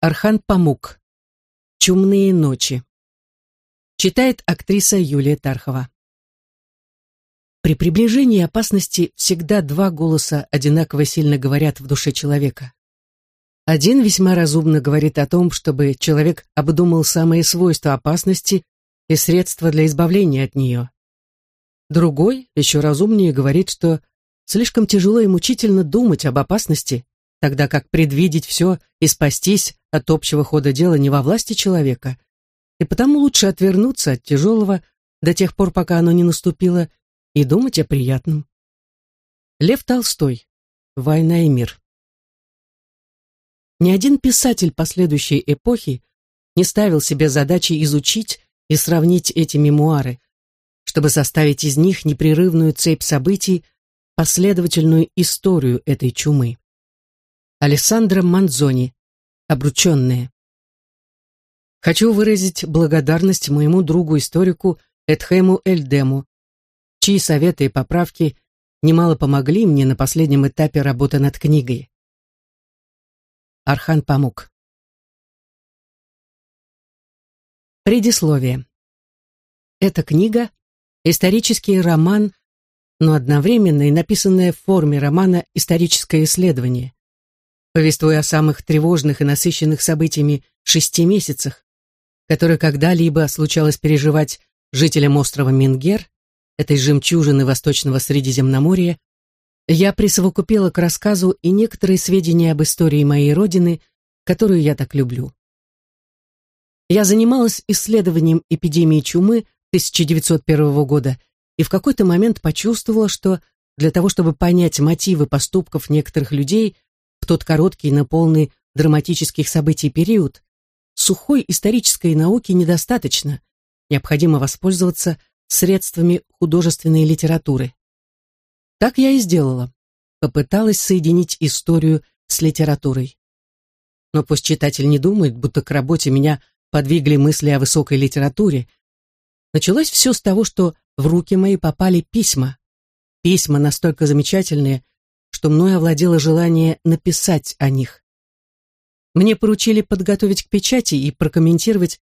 Архан Памук. Чумные ночи. Читает актриса Юлия Тархова. При приближении опасности всегда два голоса одинаково сильно говорят в душе человека. Один весьма разумно говорит о том, чтобы человек обдумал самые свойства опасности и средства для избавления от нее. Другой, еще разумнее, говорит, что слишком тяжело и мучительно думать об опасности, тогда как предвидеть все и спастись от общего хода дела не во власти человека, и потому лучше отвернуться от тяжелого до тех пор, пока оно не наступило, и думать о приятном. Лев Толстой. «Война и мир». Ни один писатель последующей эпохи не ставил себе задачи изучить и сравнить эти мемуары, чтобы составить из них непрерывную цепь событий, последовательную историю этой чумы. Алессандро Манзони. Обрученные. Хочу выразить благодарность моему другу-историку Эдхему Эльдему, чьи советы и поправки немало помогли мне на последнем этапе работы над книгой. Архан Памук. Предисловие. Эта книга – исторический роман, но одновременно и написанное в форме романа историческое исследование повествуя о самых тревожных и насыщенных событиями шести месяцах, которые когда-либо случалось переживать жителям острова Мингер, этой жемчужины Восточного Средиземноморья, я присовокупила к рассказу и некоторые сведения об истории моей родины, которую я так люблю. Я занималась исследованием эпидемии чумы 1901 года и в какой-то момент почувствовала, что для того, чтобы понять мотивы поступков некоторых людей, в тот короткий, но полный драматических событий период, сухой исторической науки недостаточно, необходимо воспользоваться средствами художественной литературы. Так я и сделала. Попыталась соединить историю с литературой. Но пусть читатель не думает, будто к работе меня подвигли мысли о высокой литературе. Началось все с того, что в руки мои попали письма. Письма настолько замечательные, что мной овладело желание написать о них. Мне поручили подготовить к печати и прокомментировать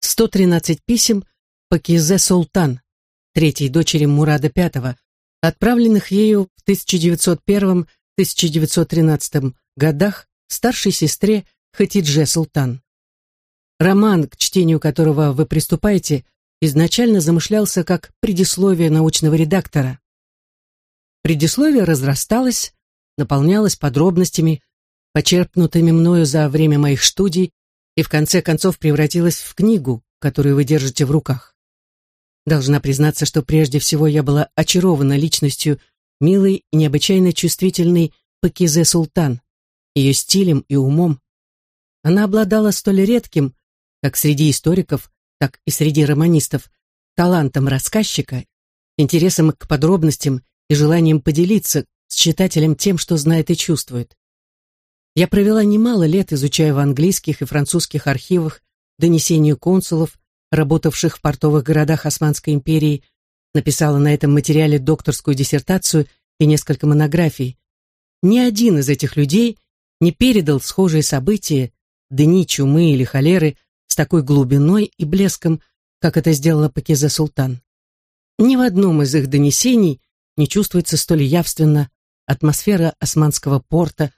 113 писем по Кизе Султан, третьей дочери Мурада V, отправленных ею в 1901-1913 годах старшей сестре Хатидже Султан. Роман, к чтению которого вы приступаете, изначально замышлялся как предисловие научного редактора. Предисловие разрасталось, наполнялось подробностями, почерпнутыми мною за время моих студий, и в конце концов превратилось в книгу, которую вы держите в руках. Должна признаться, что прежде всего я была очарована личностью милой и необычайно чувствительной Пакизе Султан, ее стилем и умом. Она обладала столь редким, как среди историков, так и среди романистов, талантом рассказчика, интересом к подробностям и желанием поделиться с читателем тем, что знает и чувствует. Я провела немало лет, изучая в английских и французских архивах донесения консулов, работавших в портовых городах Османской империи, написала на этом материале докторскую диссертацию и несколько монографий. Ни один из этих людей не передал схожие события, дни чумы или холеры, с такой глубиной и блеском, как это сделала Пакиза Султан. Ни в одном из их донесений не чувствуется столь явственно атмосфера османского порта,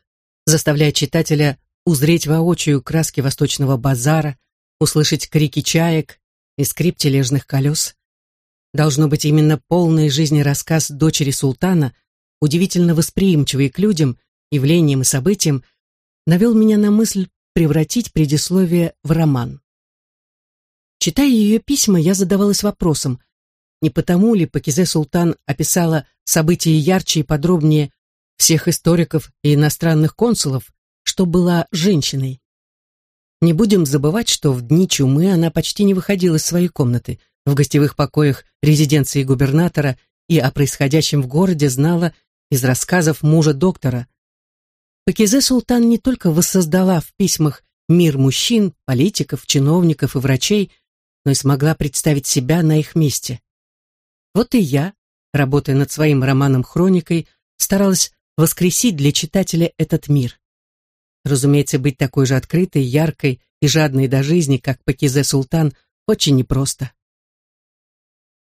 заставляя читателя узреть воочию краски восточного базара, услышать крики чаек и скрип тележных колес. Должно быть именно полный жизни рассказ дочери султана, удивительно восприимчивый к людям, явлениям и событиям, навел меня на мысль превратить предисловие в роман. Читая ее письма, я задавалась вопросом, не потому ли Пакизе Султан описала события ярче и подробнее всех историков и иностранных консулов, что была женщиной? Не будем забывать, что в дни чумы она почти не выходила из своей комнаты, в гостевых покоях резиденции губернатора и о происходящем в городе знала из рассказов мужа доктора. Пакизе Султан не только воссоздала в письмах мир мужчин, политиков, чиновников и врачей, но и смогла представить себя на их месте. Вот и я, работая над своим романом-хроникой, старалась воскресить для читателя этот мир. Разумеется, быть такой же открытой, яркой и жадной до жизни, как Пакизе Султан, очень непросто.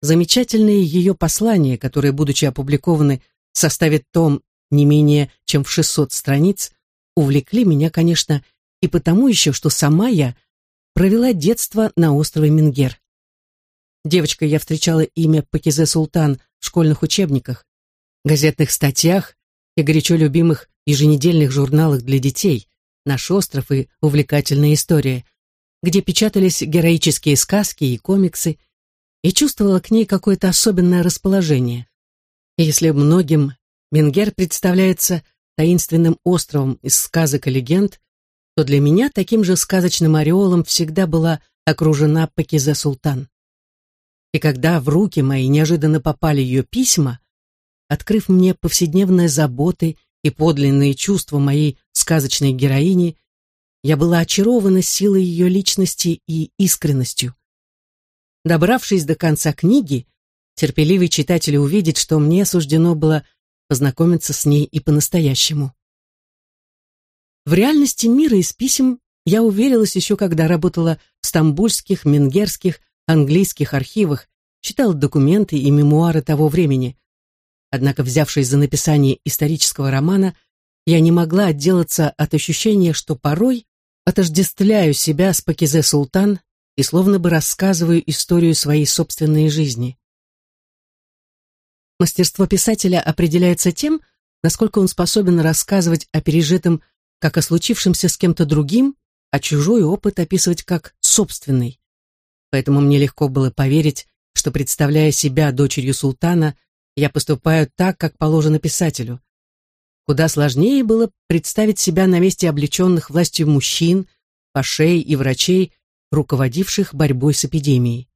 Замечательные ее послания, которые, будучи опубликованы, составят том не менее чем в 600 страниц, увлекли меня, конечно, и потому еще, что сама я провела детство на острове Мингер. Девочкой я встречала имя Пакизе Султан в школьных учебниках, газетных статьях и горячо любимых еженедельных журналах для детей «Наш остров» и «Увлекательная история», где печатались героические сказки и комиксы, и чувствовала к ней какое-то особенное расположение. Если многим Менгер представляется таинственным островом из сказок и легенд, то для меня таким же сказочным ореолом всегда была окружена Пакиза Султан. И когда в руки мои неожиданно попали ее письма, открыв мне повседневные заботы и подлинные чувства моей сказочной героини, я была очарована силой ее личности и искренностью. Добравшись до конца книги, терпеливый читатель увидит, что мне суждено было познакомиться с ней и по-настоящему. В реальности мира из писем я уверилась еще, когда работала в стамбульских, менгерских, английских архивах, читала документы и мемуары того времени. Однако, взявшись за написание исторического романа, я не могла отделаться от ощущения, что порой отождествляю себя с Пакизе Султан и словно бы рассказываю историю своей собственной жизни. Мастерство писателя определяется тем, насколько он способен рассказывать о пережитом как о случившемся с кем-то другим, а чужой опыт описывать как собственный. Поэтому мне легко было поверить, что, представляя себя дочерью султана, я поступаю так, как положено писателю. Куда сложнее было представить себя на месте облеченных властью мужчин, пашей и врачей, руководивших борьбой с эпидемией.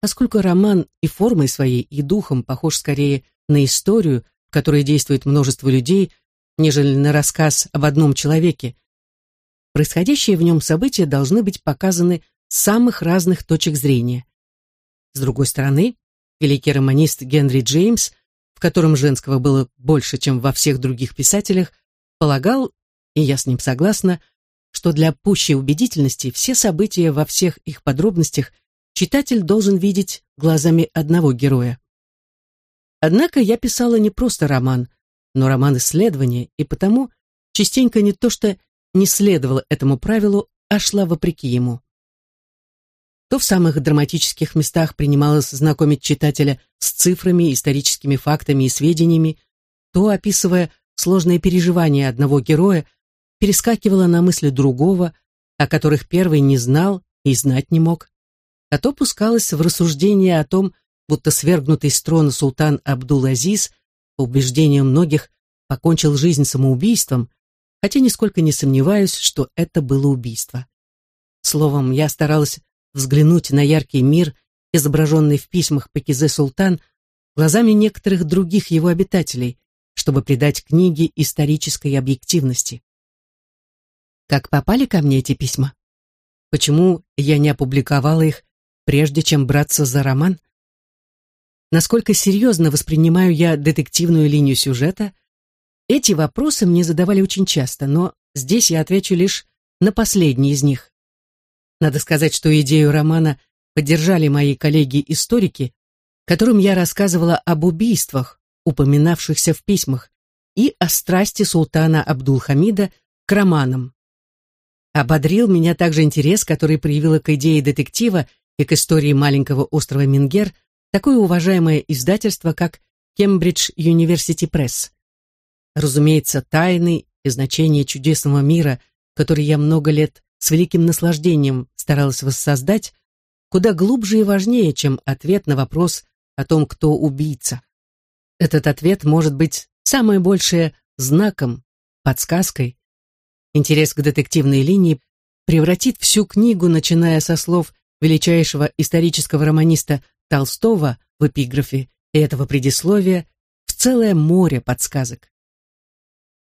Поскольку роман и формой своей, и духом похож скорее на историю, в которой действует множество людей, нежели на рассказ об одном человеке, происходящие в нем события должны быть показаны с самых разных точек зрения. С другой стороны, великий романист Генри Джеймс, в котором женского было больше, чем во всех других писателях, полагал, и я с ним согласна, что для пущей убедительности все события во всех их подробностях читатель должен видеть глазами одного героя. Однако я писала не просто роман, но роман исследования, и потому частенько не то что не следовала этому правилу, а шла вопреки ему. То в самых драматических местах принималось знакомить читателя с цифрами, историческими фактами и сведениями, то, описывая сложные переживания одного героя, перескакивала на мысли другого, о которых первый не знал и знать не мог, а то пускалась в рассуждения о том, будто свергнутый с трона султан Абдул-Азиз, по убеждению многих, покончил жизнь самоубийством, хотя нисколько не сомневаюсь, что это было убийство. Словом, я старалась взглянуть на яркий мир, изображенный в письмах Пакизе Султан, глазами некоторых других его обитателей, чтобы придать книге исторической объективности. Как попали ко мне эти письма? Почему я не опубликовала их, прежде чем браться за роман? Насколько серьезно воспринимаю я детективную линию сюжета? Эти вопросы мне задавали очень часто, но здесь я отвечу лишь на последний из них. Надо сказать, что идею романа поддержали мои коллеги-историки, которым я рассказывала об убийствах, упоминавшихся в письмах, и о страсти султана Абдулхамида к романам. Ободрил меня также интерес, который проявила к идее детектива и к истории маленького острова Мингер такое уважаемое издательство, как Кембридж Юниверсити Пресс. Разумеется, тайны и значение чудесного мира, который я много лет с великим наслаждением старалась воссоздать, куда глубже и важнее, чем ответ на вопрос о том, кто убийца. Этот ответ может быть самое большее знаком, подсказкой, Интерес к детективной линии превратит всю книгу, начиная со слов величайшего исторического романиста Толстого в эпиграфе и этого предисловия, в целое море подсказок.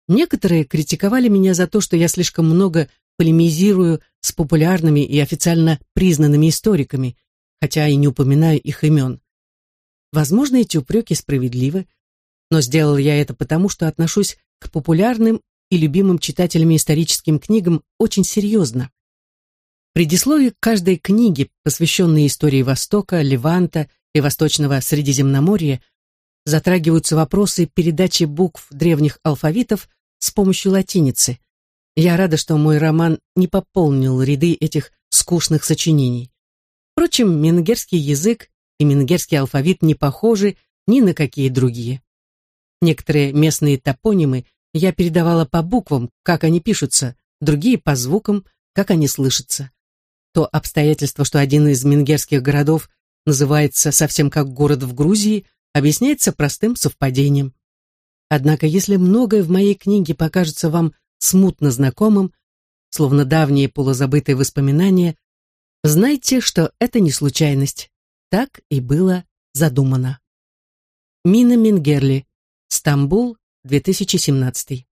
Некоторые критиковали меня за то, что я слишком много полемизирую с популярными и официально признанными историками, хотя и не упоминаю их имен. Возможно, эти упреки справедливы, но сделал я это потому, что отношусь к популярным и любимым читателями историческим книгам очень серьезно. Предисловие к каждой книге, посвященной истории Востока, Леванта и Восточного Средиземноморья, затрагиваются вопросы передачи букв древних алфавитов с помощью латиницы. Я рада, что мой роман не пополнил ряды этих скучных сочинений. Впрочем, менгерский язык и менгерский алфавит не похожи ни на какие другие. Некоторые местные топонимы я передавала по буквам, как они пишутся, другие по звукам, как они слышатся. То обстоятельство, что один из менгерских городов называется совсем как город в Грузии, объясняется простым совпадением. Однако, если многое в моей книге покажется вам смутно знакомым, словно давние полузабытые воспоминания, знайте, что это не случайность. Так и было задумано. Мина Мингерли. Стамбул, 2017.